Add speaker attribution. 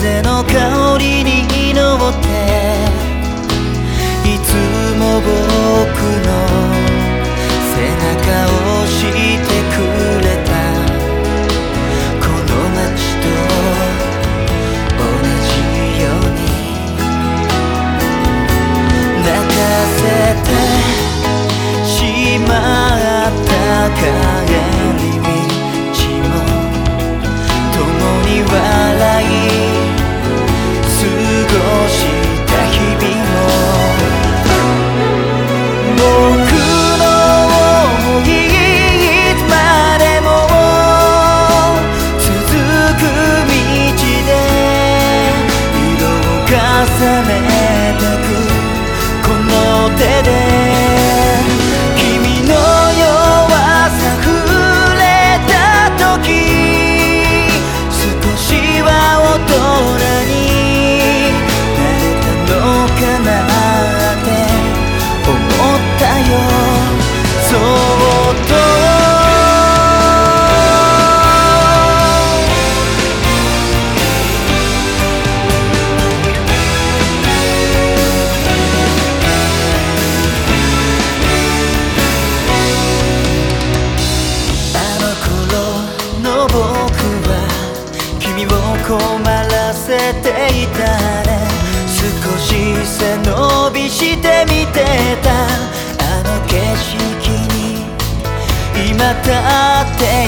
Speaker 1: 風の香りに祈っていつも僕のなって思ったよそっとあの頃の僕は君を困らせていた少し背伸びして見てた。あの景色に。今立って